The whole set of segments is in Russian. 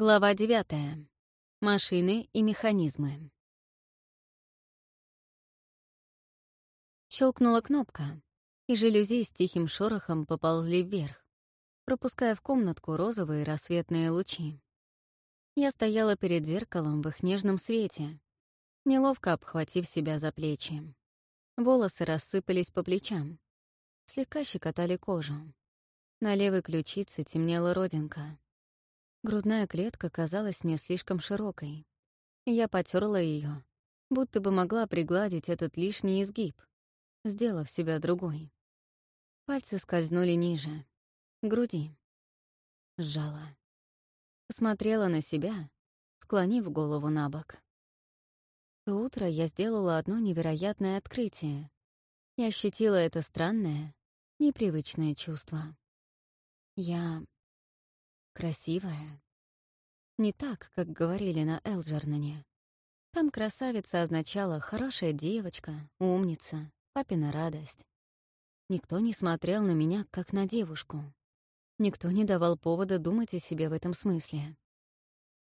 Глава 9. Машины и механизмы. Щелкнула кнопка, и жалюзи с тихим шорохом поползли вверх, пропуская в комнатку розовые рассветные лучи. Я стояла перед зеркалом в их нежном свете, неловко обхватив себя за плечи. Волосы рассыпались по плечам, слегка щекотали кожу. На левой ключице темнела родинка — Грудная клетка казалась мне слишком широкой. Я потерла ее, будто бы могла пригладить этот лишний изгиб, сделав себя другой. Пальцы скользнули ниже, груди. Сжала. Посмотрела на себя, склонив голову на бок. То утро я сделала одно невероятное открытие и ощутила это странное, непривычное чувство. Я красивая. Не так, как говорили на Элджернане. Там красавица означала «хорошая девочка», «умница», «папина радость». Никто не смотрел на меня, как на девушку. Никто не давал повода думать о себе в этом смысле.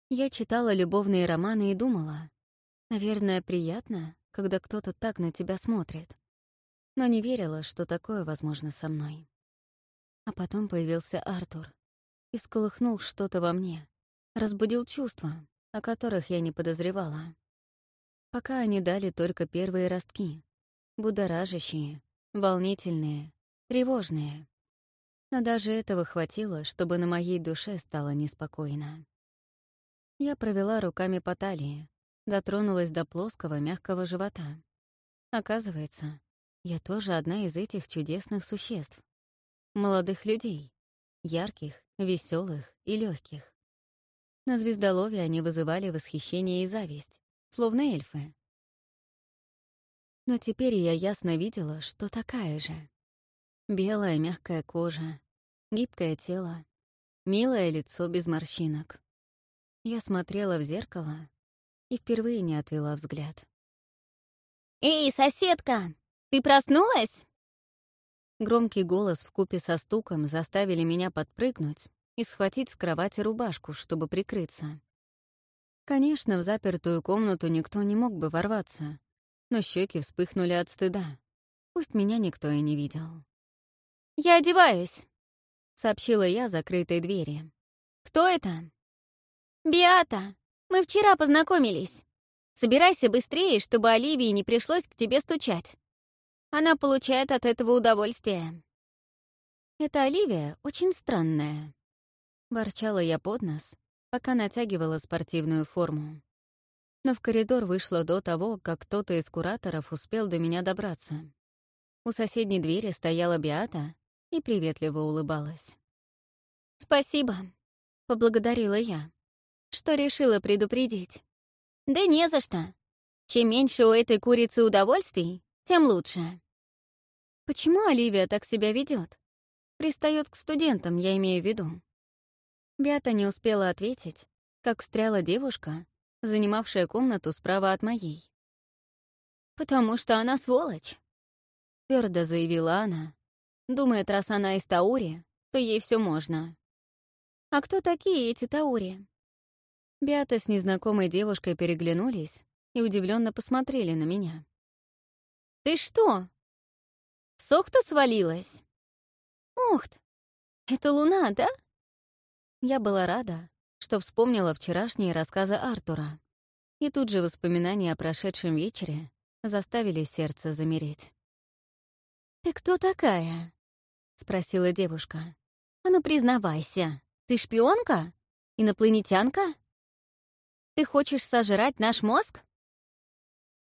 Я читала любовные романы и думала, наверное, приятно, когда кто-то так на тебя смотрит. Но не верила, что такое возможно со мной. А потом появился Артур и всколыхнул что-то во мне, разбудил чувства, о которых я не подозревала. Пока они дали только первые ростки, будоражащие, волнительные, тревожные. Но даже этого хватило, чтобы на моей душе стало неспокойно. Я провела руками по талии, дотронулась до плоского мягкого живота. Оказывается, я тоже одна из этих чудесных существ. Молодых людей, ярких, веселых и легких. На звездолове они вызывали восхищение и зависть, словно эльфы. Но теперь я ясно видела, что такая же. Белая мягкая кожа, гибкое тело, милое лицо без морщинок. Я смотрела в зеркало и впервые не отвела взгляд. «Эй, соседка, ты проснулась?» Громкий голос в купе со стуком заставили меня подпрыгнуть и схватить с кровати рубашку, чтобы прикрыться. Конечно, в запертую комнату никто не мог бы ворваться, но щеки вспыхнули от стыда. Пусть меня никто и не видел. «Я одеваюсь», — сообщила я закрытой двери. «Кто это?» «Биата. Мы вчера познакомились. Собирайся быстрее, чтобы Оливии не пришлось к тебе стучать. Она получает от этого удовольствие. «Эта Оливия очень странная», — ворчала я под нос, пока натягивала спортивную форму. Но в коридор вышла до того, как кто-то из кураторов успел до меня добраться. У соседней двери стояла Биата и приветливо улыбалась. «Спасибо», — поблагодарила я, что решила предупредить. «Да не за что. Чем меньше у этой курицы удовольствий, тем лучше». Почему Оливия так себя ведет? Пристает к студентам, я имею в виду. Бята не успела ответить, как встряла девушка, занимавшая комнату справа от моей. «Потому что она сволочь», — твердо заявила она. Думает, раз она из Таури, то ей все можно. «А кто такие эти Таури?» Бята с незнакомой девушкой переглянулись и удивленно посмотрели на меня. «Ты что, Сохта свалилась. Ух ты, это луна, да? Я была рада, что вспомнила вчерашние рассказы Артура. И тут же воспоминания о прошедшем вечере заставили сердце замереть. «Ты кто такая?» — спросила девушка. «А ну, признавайся, ты шпионка? Инопланетянка? Ты хочешь сожрать наш мозг?»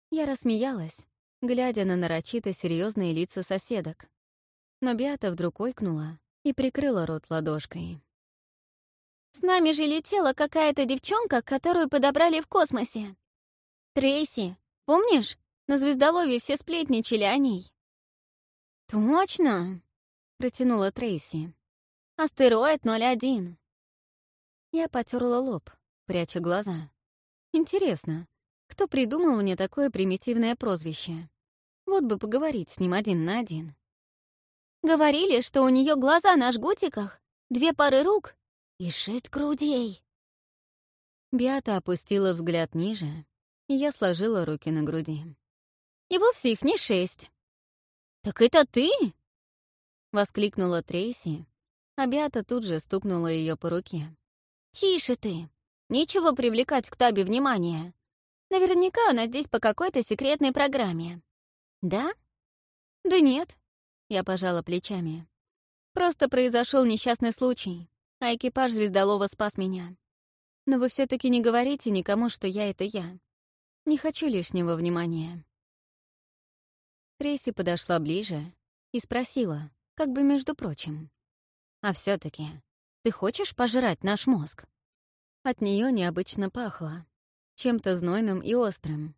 Я рассмеялась, глядя на нарочито серьезные лица соседок. Но Биата вдруг ойкнула и прикрыла рот ладошкой. «С нами же летела какая-то девчонка, которую подобрали в космосе. Трейси, помнишь? На звездолове все сплетничали о ней». «Точно!» — протянула Трейси. «Астероид 01». Я потерла лоб, пряча глаза. «Интересно, кто придумал мне такое примитивное прозвище? Вот бы поговорить с ним один на один. Говорили, что у нее глаза на жгутиках, две пары рук и шесть грудей. Биата опустила взгляд ниже, и я сложила руки на груди. «И вовсе их не шесть». «Так это ты?» — воскликнула Трейси, а Биата тут же стукнула ее по руке. «Тише ты! Нечего привлекать к Таби внимание. Наверняка она здесь по какой-то секретной программе. Да? Да нет. Я пожала плечами. Просто произошел несчастный случай, а экипаж Звездолова спас меня. Но вы все таки не говорите никому, что я — это я. Не хочу лишнего внимания. Трейси подошла ближе и спросила, как бы между прочим. «А все таки ты хочешь пожрать наш мозг?» От нее необычно пахло, чем-то знойным и острым.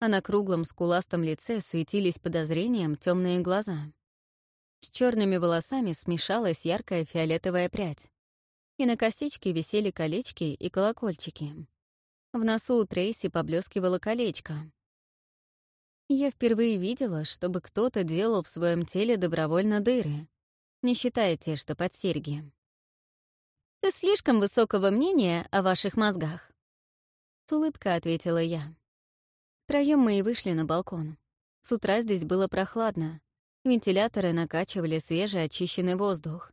А на круглом скуластом лице светились подозрением темные глаза. С черными волосами смешалась яркая фиолетовая прядь. И на косичке висели колечки и колокольчики. В носу у Трейси поблескивало колечко. Я впервые видела, чтобы кто-то делал в своем теле добровольно дыры, не считая те, что под серьги. «Ты слишком высокого мнения о ваших мозгах», — с улыбкой ответила я. Втроём мы и вышли на балкон. С утра здесь было прохладно. Вентиляторы накачивали свежий очищенный воздух.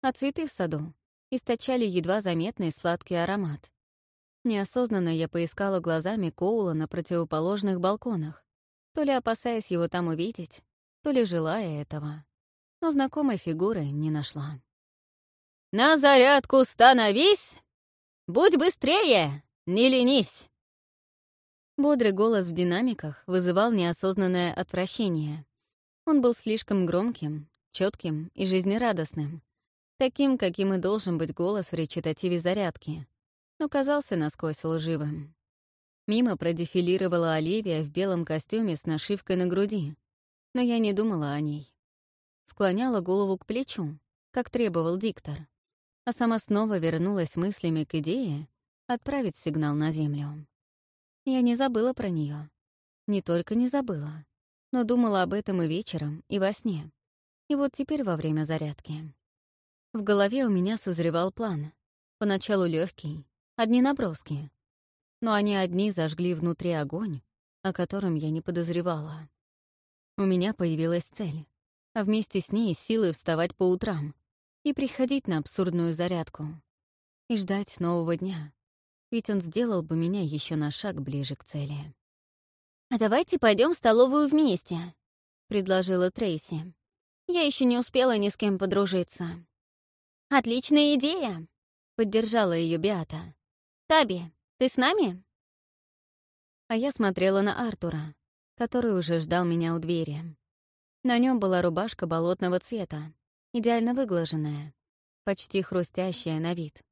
А цветы в саду источали едва заметный сладкий аромат. Неосознанно я поискала глазами Коула на противоположных балконах, то ли опасаясь его там увидеть, то ли желая этого. Но знакомой фигуры не нашла. «На зарядку становись! Будь быстрее! Не ленись!» Бодрый голос в динамиках вызывал неосознанное отвращение. Он был слишком громким, четким и жизнерадостным, таким, каким и должен быть голос в речитативе зарядки, но казался насквозь лживым. Мимо продефилировала Оливия в белом костюме с нашивкой на груди, но я не думала о ней. Склоняла голову к плечу, как требовал диктор а сама снова вернулась мыслями к идее отправить сигнал на Землю. Я не забыла про нее. Не только не забыла, но думала об этом и вечером, и во сне. И вот теперь во время зарядки. В голове у меня созревал план. Поначалу легкий, одни наброски. Но они одни зажгли внутри огонь, о котором я не подозревала. У меня появилась цель, а вместе с ней силы вставать по утрам, и приходить на абсурдную зарядку. И ждать нового дня. Ведь он сделал бы меня еще на шаг ближе к цели. «А давайте пойдем в столовую вместе», — предложила Трейси. «Я еще не успела ни с кем подружиться». «Отличная идея», — поддержала ее Биата. «Таби, ты с нами?» А я смотрела на Артура, который уже ждал меня у двери. На нем была рубашка болотного цвета, идеально выглаженная, почти хрустящая на вид.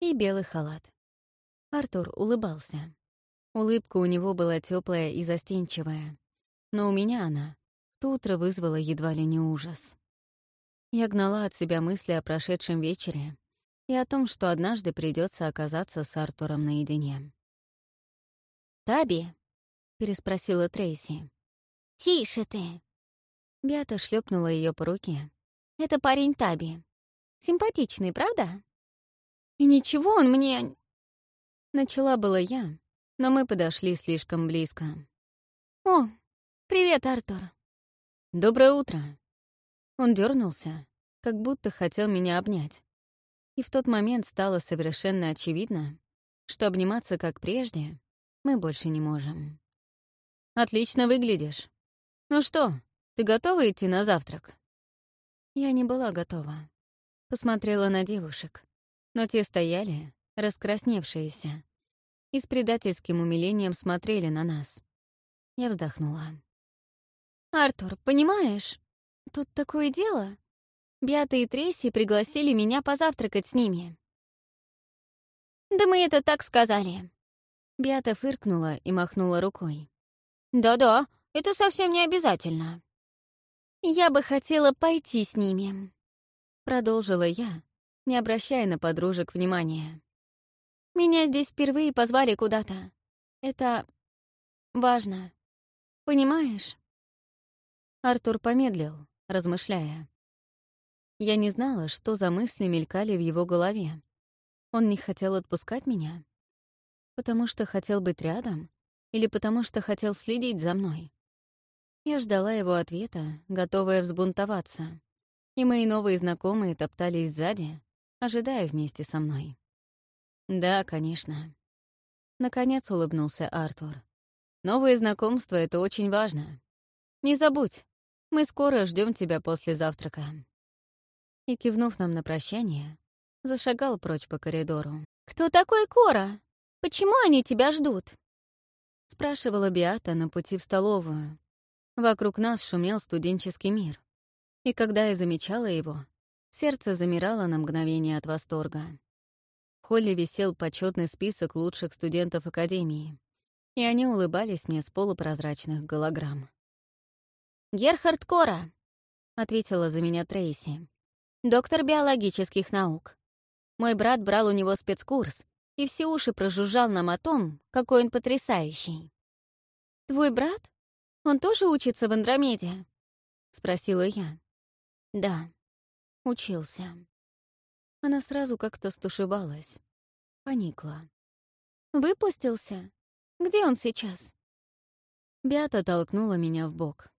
И белый халат. Артур улыбался. Улыбка у него была теплая и застенчивая, но у меня она то утро вызвала едва ли не ужас. Я гнала от себя мысли о прошедшем вечере и о том, что однажды придется оказаться с Артуром наедине. «Таби?» — переспросила Трейси. «Тише ты!» Бята шлепнула ее по руке, это парень Таби. Симпатичный, правда? И ничего он мне... Начала была я, но мы подошли слишком близко. «О, привет, Артур!» «Доброе утро!» Он дернулся, как будто хотел меня обнять. И в тот момент стало совершенно очевидно, что обниматься как прежде мы больше не можем. «Отлично выглядишь. Ну что, ты готова идти на завтрак?» Я не была готова. Посмотрела на девушек, но те стояли, раскрасневшиеся, и с предательским умилением смотрели на нас. Я вздохнула. «Артур, понимаешь, тут такое дело. Биата и Трейси пригласили меня позавтракать с ними». «Да мы это так сказали». Биата фыркнула и махнула рукой. «Да-да, это совсем не обязательно». «Я бы хотела пойти с ними», — продолжила я, не обращая на подружек внимания. «Меня здесь впервые позвали куда-то. Это важно. Понимаешь?» Артур помедлил, размышляя. Я не знала, что за мысли мелькали в его голове. Он не хотел отпускать меня? Потому что хотел быть рядом или потому что хотел следить за мной? Я ждала его ответа, готовая взбунтоваться, и мои новые знакомые топтались сзади, ожидая вместе со мной. «Да, конечно». Наконец улыбнулся Артур. «Новые знакомства — это очень важно. Не забудь, мы скоро ждем тебя после завтрака». И, кивнув нам на прощание, зашагал прочь по коридору. «Кто такой Кора? Почему они тебя ждут?» Спрашивала Биата на пути в столовую. Вокруг нас шумел студенческий мир. И когда я замечала его, сердце замирало на мгновение от восторга. В холле висел почетный список лучших студентов Академии, и они улыбались мне с полупрозрачных голограмм. «Герхард Кора», — ответила за меня Трейси, — «доктор биологических наук. Мой брат брал у него спецкурс и все уши прожужжал нам о том, какой он потрясающий». «Твой брат? Он тоже учится в Андромеде?» — спросила я. «Да, учился». Она сразу как-то стушевалась, поникла. «Выпустился? Где он сейчас?» Бята толкнула меня в бок.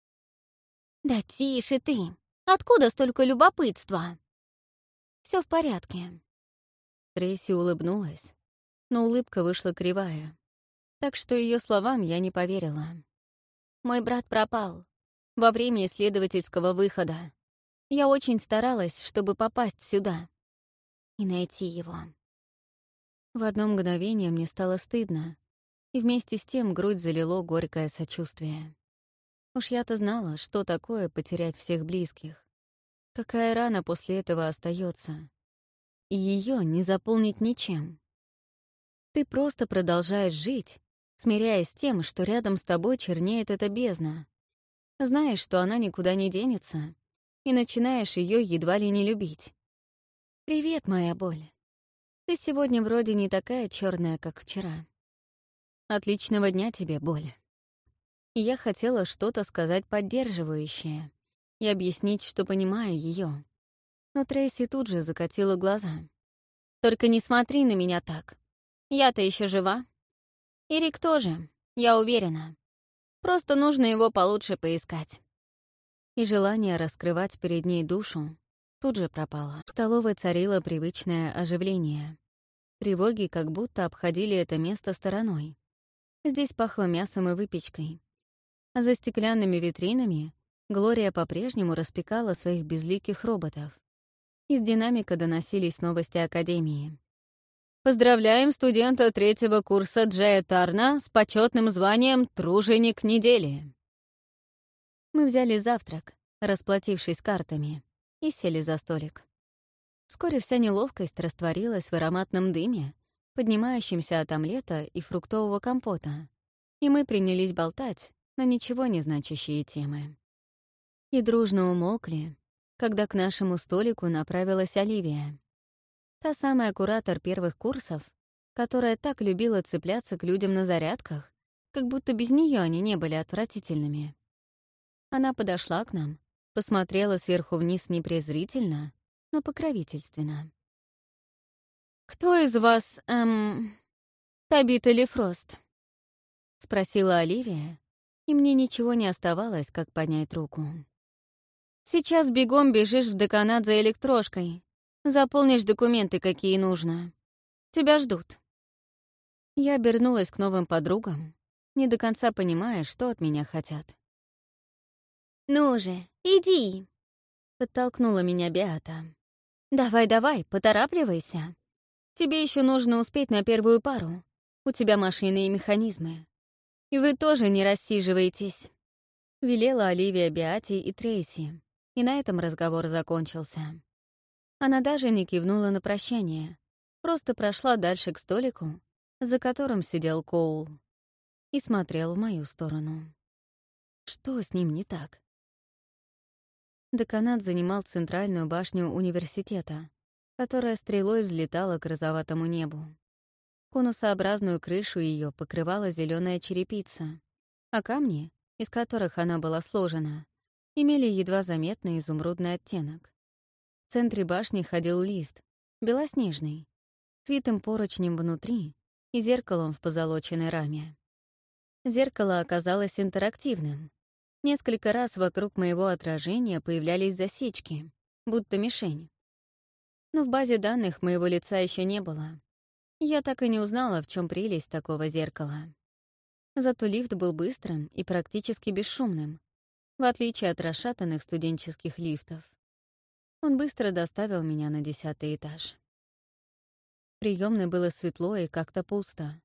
«Да тише ты! Откуда столько любопытства?» Все в порядке». Трейси улыбнулась, но улыбка вышла кривая, так что ее словам я не поверила. «Мой брат пропал во время исследовательского выхода. Я очень старалась, чтобы попасть сюда и найти его». В одно мгновение мне стало стыдно, и вместе с тем грудь залило горькое сочувствие. Уж я-то знала, что такое потерять всех близких. Какая рана после этого остается, И ее не заполнить ничем. Ты просто продолжаешь жить, смиряясь с тем, что рядом с тобой чернеет эта бездна. Знаешь, что она никуда не денется, и начинаешь ее едва ли не любить. «Привет, моя боль. Ты сегодня вроде не такая черная, как вчера. Отличного дня тебе, боль». Я хотела что-то сказать поддерживающее и объяснить, что понимаю ее. Но Трейси тут же закатила глаза. «Только не смотри на меня так. Я-то еще жива. И тоже, я уверена. Просто нужно его получше поискать». И желание раскрывать перед ней душу тут же пропало. В столовой царило привычное оживление. Тревоги как будто обходили это место стороной. Здесь пахло мясом и выпечкой. За стеклянными витринами Глория по-прежнему распекала своих безликих роботов. Из динамика доносились новости Академии. «Поздравляем студента третьего курса Джея Тарна с почетным званием «Труженик недели». Мы взяли завтрак, расплатившись картами, и сели за столик. Вскоре вся неловкость растворилась в ароматном дыме, поднимающемся от омлета и фруктового компота, и мы принялись болтать, на ничего не значащие темы. И дружно умолкли, когда к нашему столику направилась Оливия. Та самая куратор первых курсов, которая так любила цепляться к людям на зарядках, как будто без нее они не были отвратительными. Она подошла к нам, посмотрела сверху вниз непрезрительно, но покровительственно. «Кто из вас, эм, Табит или Фрост?» — спросила Оливия, и мне ничего не оставалось, как поднять руку. «Сейчас бегом бежишь в деканат за электрошкой. Заполнишь документы, какие нужно. Тебя ждут». Я обернулась к новым подругам, не до конца понимая, что от меня хотят. «Ну же, иди!» — подтолкнула меня Беата. «Давай-давай, поторапливайся. Тебе еще нужно успеть на первую пару. У тебя машины и механизмы. «И вы тоже не рассиживаетесь», — велела Оливия Биати и Трейси, и на этом разговор закончился. Она даже не кивнула на прощание, просто прошла дальше к столику, за которым сидел Коул, и смотрел в мою сторону. Что с ним не так? Деканат занимал центральную башню университета, которая стрелой взлетала к розоватому небу. Конусообразную крышу ее покрывала зеленая черепица, а камни, из которых она была сложена, имели едва заметный изумрудный оттенок. В центре башни ходил лифт, белоснежный, с витым поручнем внутри и зеркалом в позолоченной раме. Зеркало оказалось интерактивным. Несколько раз вокруг моего отражения появлялись засечки, будто мишень. Но в базе данных моего лица еще не было. Я так и не узнала, в чем прелесть такого зеркала. Зато лифт был быстрым и практически бесшумным, в отличие от расшатанных студенческих лифтов. Он быстро доставил меня на десятый этаж. В приёмной было светло и как-то пусто.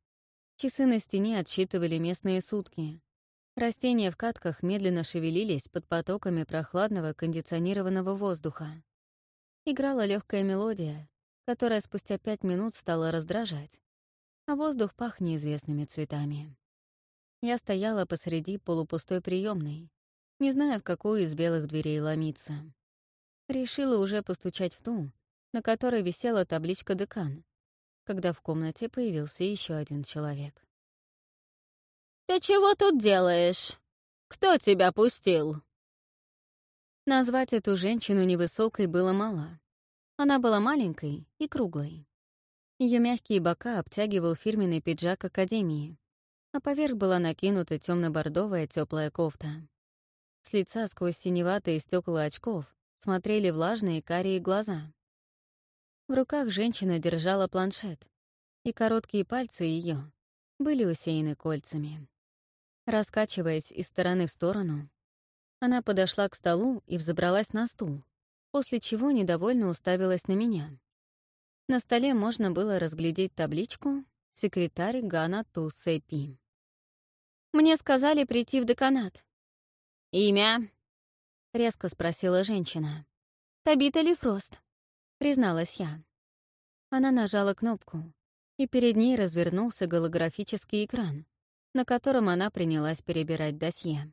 Часы на стене отсчитывали местные сутки. Растения в катках медленно шевелились под потоками прохладного кондиционированного воздуха. Играла легкая мелодия, которая спустя пять минут стала раздражать, а воздух пах неизвестными цветами. Я стояла посреди полупустой приемной, не зная, в какую из белых дверей ломиться. Решила уже постучать в ту, на которой висела табличка «Декан», когда в комнате появился еще один человек. «Ты чего тут делаешь? Кто тебя пустил?» Назвать эту женщину невысокой было мало. Она была маленькой и круглой. Ее мягкие бока обтягивал фирменный пиджак Академии, а поверх была накинута темно бордовая теплая кофта. С лица сквозь синеватые стекла очков смотрели влажные карие глаза. В руках женщина держала планшет, и короткие пальцы ее были усеяны кольцами. Раскачиваясь из стороны в сторону, она подошла к столу и взобралась на стул, после чего недовольно уставилась на меня. На столе можно было разглядеть табличку «Секретарь Гана Ту Сэпи». «Мне сказали прийти в деканат». «Имя?» — резко спросила женщина. «Табита Лифрост», — призналась я. Она нажала кнопку, и перед ней развернулся голографический экран, на котором она принялась перебирать досье.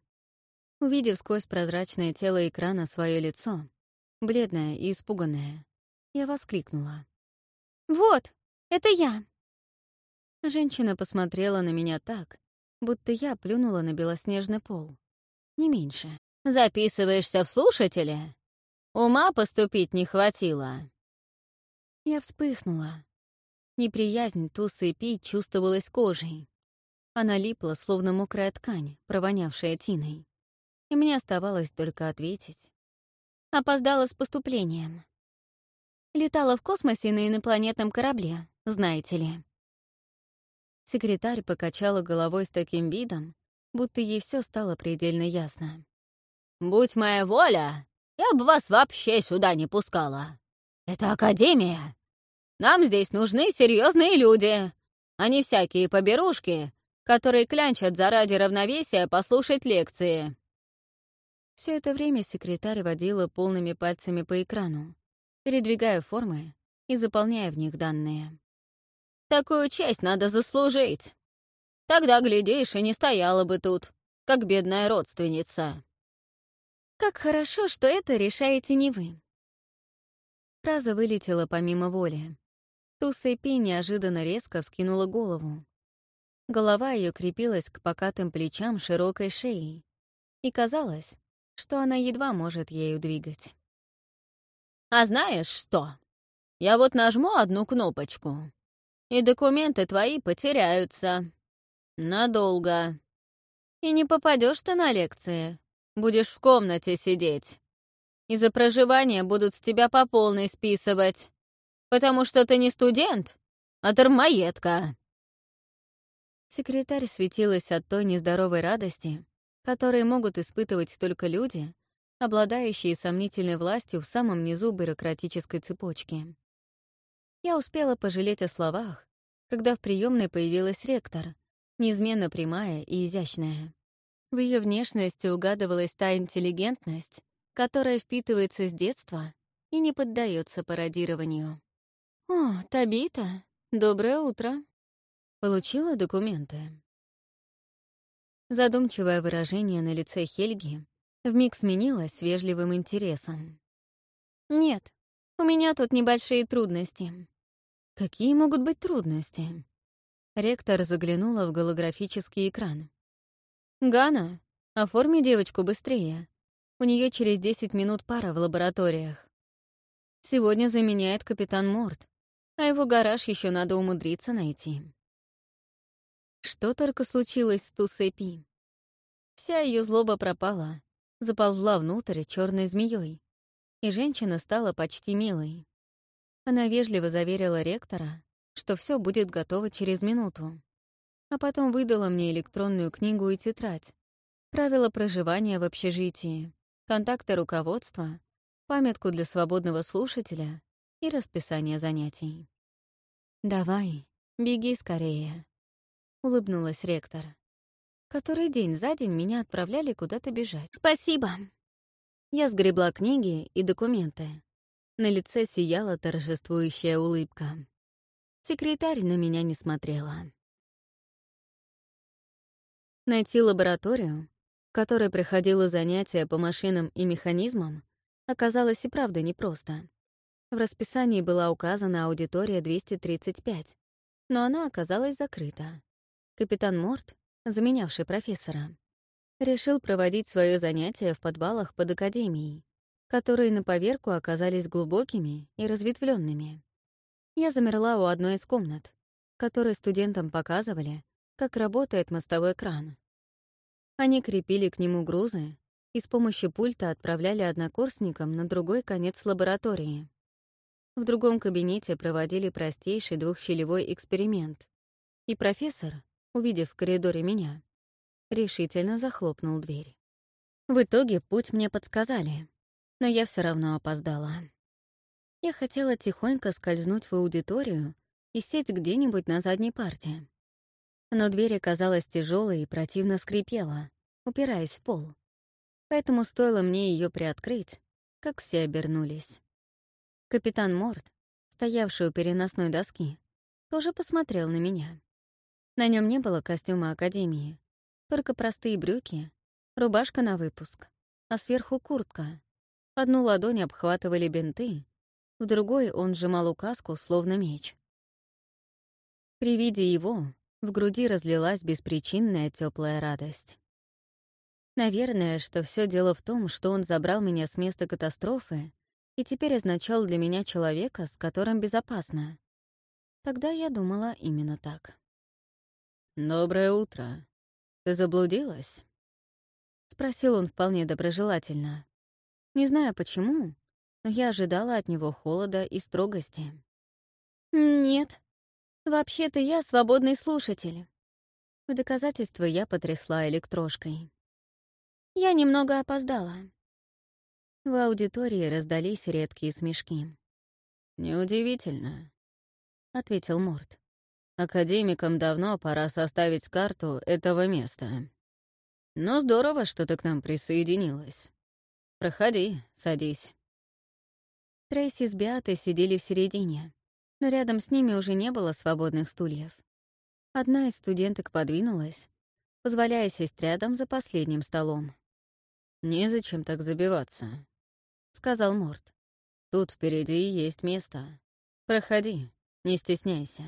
Увидев сквозь прозрачное тело экрана свое лицо, бледное и испуганное, я воскликнула. «Вот, это я!» Женщина посмотрела на меня так, будто я плюнула на белоснежный пол. Не меньше. «Записываешься в слушатели? Ума поступить не хватило». Я вспыхнула. Неприязнь тусы и чувствовалась кожей. Она липла, словно мокрая ткань, провонявшая тиной. И мне оставалось только ответить. Опоздала с поступлением. Летала в космосе на инопланетном корабле, знаете ли. Секретарь покачала головой с таким видом, будто ей все стало предельно ясно. «Будь моя воля, я бы вас вообще сюда не пускала. Это Академия. Нам здесь нужны серьезные люди, а не всякие поберушки, которые клянчат заради равновесия послушать лекции». Все это время секретарь водила полными пальцами по экрану, передвигая формы и заполняя в них данные. Такую честь надо заслужить. Тогда, глядишь, и не стояла бы тут, как бедная родственница. Как хорошо, что это решаете не вы. Фраза вылетела помимо воли. Туса Пи неожиданно резко вскинула голову. Голова ее крепилась к покатым плечам широкой шеей, и казалось, что она едва может ею двигать. «А знаешь что? Я вот нажму одну кнопочку, и документы твои потеряются. Надолго. И не попадешь ты на лекции. Будешь в комнате сидеть. И за проживание будут с тебя по полной списывать. Потому что ты не студент, а дармоедка. Секретарь светилась от той нездоровой радости, которые могут испытывать только люди, обладающие сомнительной властью в самом низу бюрократической цепочки. Я успела пожалеть о словах, когда в приемной появилась ректор, неизменно прямая и изящная. В ее внешности угадывалась та интеллигентность, которая впитывается с детства и не поддается пародированию. «О, Табита, доброе утро!» Получила документы. Задумчивое выражение на лице Хельги вмиг сменилось вежливым интересом. «Нет, у меня тут небольшие трудности. Какие могут быть трудности? Ректор заглянула в голографический экран. «Гана, оформи девочку быстрее. У нее через 10 минут пара в лабораториях. Сегодня заменяет капитан Морт, а его гараж еще надо умудриться найти». Что только случилось с Тусепи? Вся ее злоба пропала, заползла внутрь черной змеей, и женщина стала почти милой. Она вежливо заверила ректора, что все будет готово через минуту, а потом выдала мне электронную книгу и тетрадь, правила проживания в общежитии, контакты руководства, памятку для свободного слушателя и расписание занятий. «Давай, беги скорее», — улыбнулась ректор. Который день за день меня отправляли куда-то бежать. «Спасибо!» Я сгребла книги и документы. На лице сияла торжествующая улыбка. Секретарь на меня не смотрела. Найти лабораторию, в которой проходило занятие по машинам и механизмам, оказалось и правда непросто. В расписании была указана аудитория 235, но она оказалась закрыта. Капитан Морт, заменявший профессора, решил проводить свое занятие в подвалах под академией, которые на поверку оказались глубокими и разветвленными. Я замерла у одной из комнат, которые студентам показывали, как работает мостовой кран. Они крепили к нему грузы и с помощью пульта отправляли однокурсникам на другой конец лаборатории. В другом кабинете проводили простейший двухщелевой эксперимент, и профессор, увидев в коридоре меня, решительно захлопнул дверь. В итоге путь мне подсказали, но я все равно опоздала. Я хотела тихонько скользнуть в аудиторию и сесть где-нибудь на задней парте. Но дверь оказалась тяжелой и противно скрипела, упираясь в пол. Поэтому стоило мне ее приоткрыть, как все обернулись. Капитан Морт, стоявший у переносной доски, тоже посмотрел на меня. На нем не было костюма Академии, только простые брюки, рубашка на выпуск, а сверху куртка. Одну ладонь обхватывали бинты, в другой он сжимал указку, словно меч. При виде его в груди разлилась беспричинная теплая радость. Наверное, что все дело в том, что он забрал меня с места катастрофы и теперь означал для меня человека, с которым безопасно. Тогда я думала именно так. «Доброе утро. Ты заблудилась?» — спросил он вполне доброжелательно. Не знаю почему, но я ожидала от него холода и строгости. «Нет. Вообще-то я свободный слушатель». В доказательство я потрясла электрошкой. Я немного опоздала. В аудитории раздались редкие смешки. «Неудивительно», — ответил Морт. Академикам давно пора составить карту этого места. Но здорово, что ты к нам присоединилась. Проходи, садись. Трейси с Беатой сидели в середине, но рядом с ними уже не было свободных стульев. Одна из студенток подвинулась, позволяя сесть рядом за последним столом. «Незачем так забиваться», — сказал Морт. «Тут впереди есть место. Проходи, не стесняйся».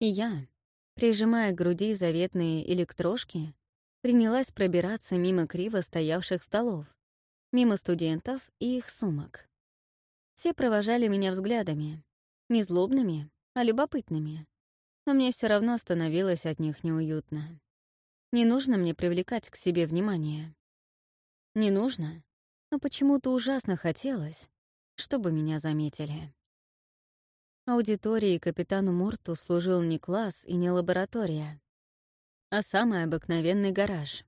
И я, прижимая к груди заветные электрошки, принялась пробираться мимо криво стоявших столов, мимо студентов и их сумок. Все провожали меня взглядами, не злобными, а любопытными, но мне все равно становилось от них неуютно. Не нужно мне привлекать к себе внимание. Не нужно, но почему-то ужасно хотелось, чтобы меня заметили. Аудиторией капитану Морту служил не класс и не лаборатория, а самый обыкновенный гараж.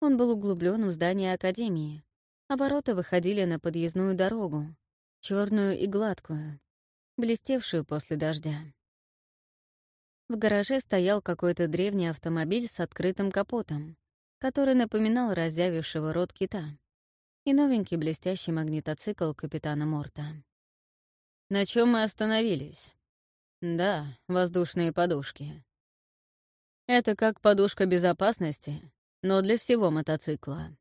Он был углублен в здание Академии, а ворота выходили на подъездную дорогу, черную и гладкую, блестевшую после дождя. В гараже стоял какой-то древний автомобиль с открытым капотом, который напоминал разъявившего рот кита, и новенький блестящий магнитоцикл капитана Морта. На чем мы остановились? Да, воздушные подушки. Это как подушка безопасности, но для всего мотоцикла.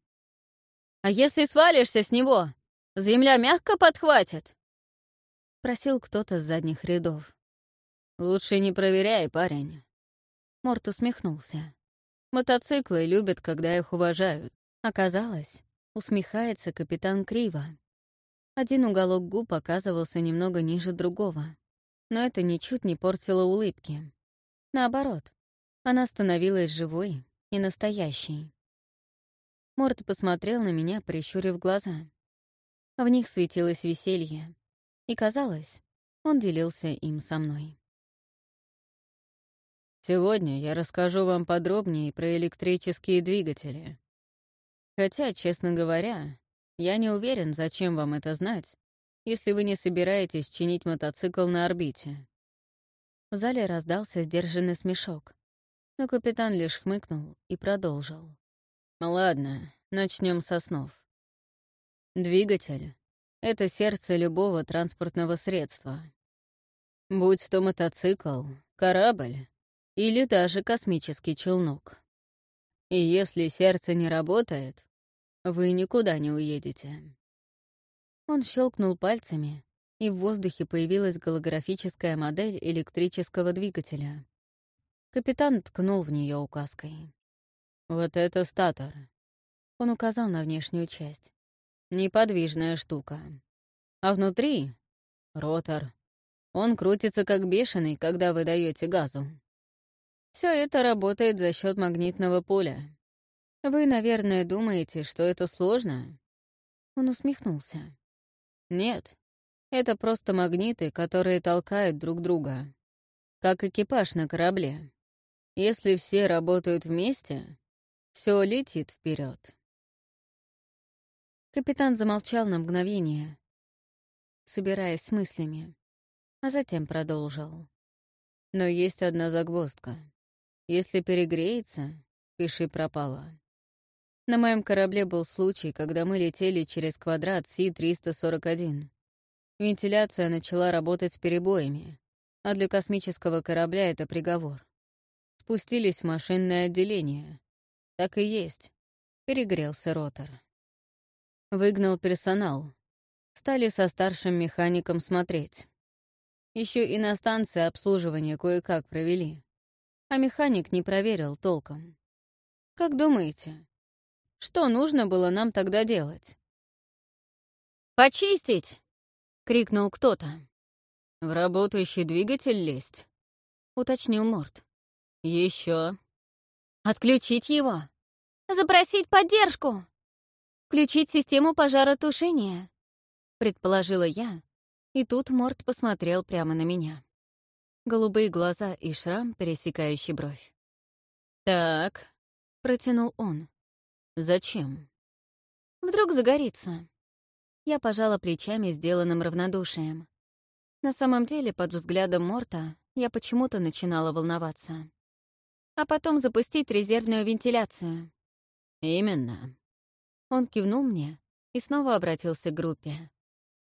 «А если свалишься с него, земля мягко подхватит?» — просил кто-то с задних рядов. «Лучше не проверяй, парень». Морт усмехнулся. «Мотоциклы любят, когда их уважают». Оказалось, усмехается капитан Криво, один уголок губ оказывался немного ниже другого, но это ничуть не портило улыбки. Наоборот, она становилась живой и настоящей. Морт посмотрел на меня, прищурив глаза. В них светилось веселье, и, казалось, он делился им со мной. Сегодня я расскажу вам подробнее про электрические двигатели. Хотя, честно говоря, я не уверен, зачем вам это знать, если вы не собираетесь чинить мотоцикл на орбите. В зале раздался сдержанный смешок, но капитан лишь хмыкнул и продолжил. Ладно, начнем со снов. Двигатель — это сердце любого транспортного средства. Будь то мотоцикл, корабль или даже космический челнок. И если сердце не работает, вы никуда не уедете. Он щелкнул пальцами, и в воздухе появилась голографическая модель электрического двигателя. Капитан ткнул в нее указкой. «Вот это статор». Он указал на внешнюю часть. «Неподвижная штука. А внутри — ротор. Он крутится как бешеный, когда вы даете газу. Все это работает за счет магнитного поля. Вы, наверное, думаете, что это сложно?» Он усмехнулся. «Нет, это просто магниты, которые толкают друг друга. Как экипаж на корабле. Если все работают вместе, все летит вперед. Капитан замолчал на мгновение, собираясь с мыслями, а затем продолжил. Но есть одна загвоздка. Если перегреется, пиши пропало. На моем корабле был случай, когда мы летели через квадрат Си-341. Вентиляция начала работать с перебоями, а для космического корабля это приговор. Спустились в машинное отделение, так и есть. Перегрелся ротор. Выгнал персонал. Стали со старшим механиком смотреть. Еще и на станции обслуживания кое-как провели. А механик не проверил толком. Как думаете, что нужно было нам тогда делать? «Почистить!» — крикнул кто-то. «В работающий двигатель лезть?» — уточнил Морт. Еще. Отключить его. Запросить поддержку. Включить систему пожаротушения, предположила я, и тут Морт посмотрел прямо на меня. Голубые глаза и шрам, пересекающий бровь. «Так», — протянул он. «Зачем?» «Вдруг загорится». Я пожала плечами, сделанным равнодушием. На самом деле, под взглядом Морта, я почему-то начинала волноваться а потом запустить резервную вентиляцию. Именно. Он кивнул мне и снова обратился к группе.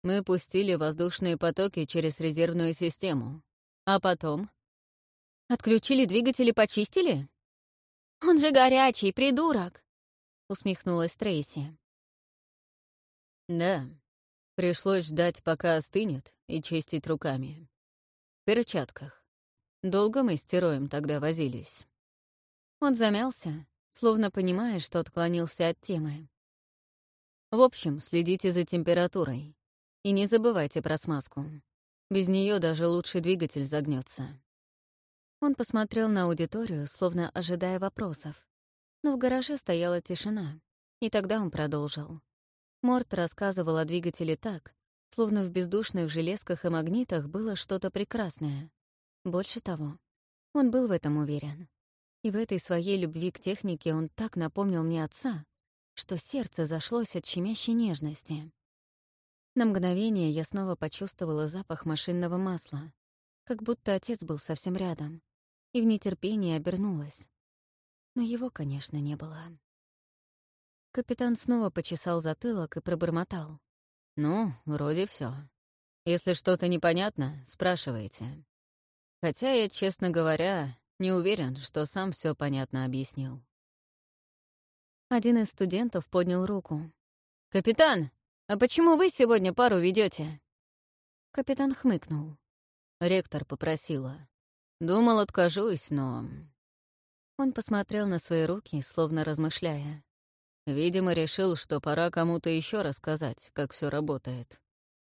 Мы пустили воздушные потоки через резервную систему. А потом? Отключили двигатели, почистили? Он же горячий, придурок! Усмехнулась Трейси. Да, пришлось ждать, пока остынет, и чистить руками. В перчатках. Долго мы с Тероем тогда возились. Он замялся, словно понимая, что отклонился от темы. В общем, следите за температурой. И не забывайте про смазку. Без нее даже лучший двигатель загнется. Он посмотрел на аудиторию, словно ожидая вопросов. Но в гараже стояла тишина, и тогда он продолжил. Морт рассказывал о двигателе так, словно в бездушных железках и магнитах было что-то прекрасное. Больше того, он был в этом уверен. И в этой своей любви к технике он так напомнил мне отца, что сердце зашлось от щемящей нежности. На мгновение я снова почувствовала запах машинного масла, как будто отец был совсем рядом, и в нетерпении обернулась. Но его, конечно, не было. Капитан снова почесал затылок и пробормотал. «Ну, вроде все. Если что-то непонятно, спрашивайте. Хотя я, честно говоря, не уверен, что сам все понятно объяснил. Один из студентов поднял руку. «Капитан, а почему вы сегодня пару ведете? Капитан хмыкнул. Ректор попросила. Думал, откажусь, но... Он посмотрел на свои руки, словно размышляя. Видимо, решил, что пора кому-то еще рассказать, как все работает.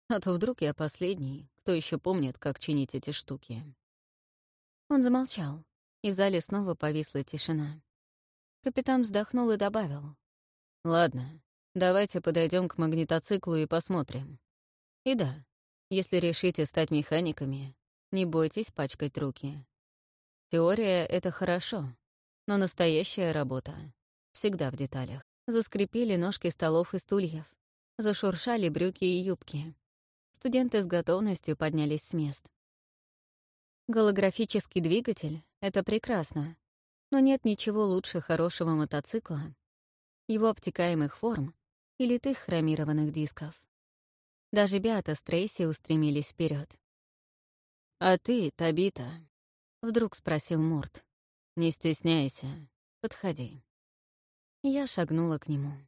А то вдруг я последний, кто еще помнит, как чинить эти штуки. Он замолчал, и в зале снова повисла тишина. Капитан вздохнул и добавил. «Ладно, давайте подойдем к магнитоциклу и посмотрим. И да, если решите стать механиками, не бойтесь пачкать руки. Теория — это хорошо, но настоящая работа всегда в деталях. Заскрипели ножки столов и стульев, зашуршали брюки и юбки. Студенты с готовностью поднялись с мест. Голографический двигатель — это прекрасно, но нет ничего лучше хорошего мотоцикла, его обтекаемых форм и литых хромированных дисков. Даже Беата с Трейси устремились вперед. «А ты, Табита?» — вдруг спросил Мурт. «Не стесняйся, подходи». Я шагнула к нему.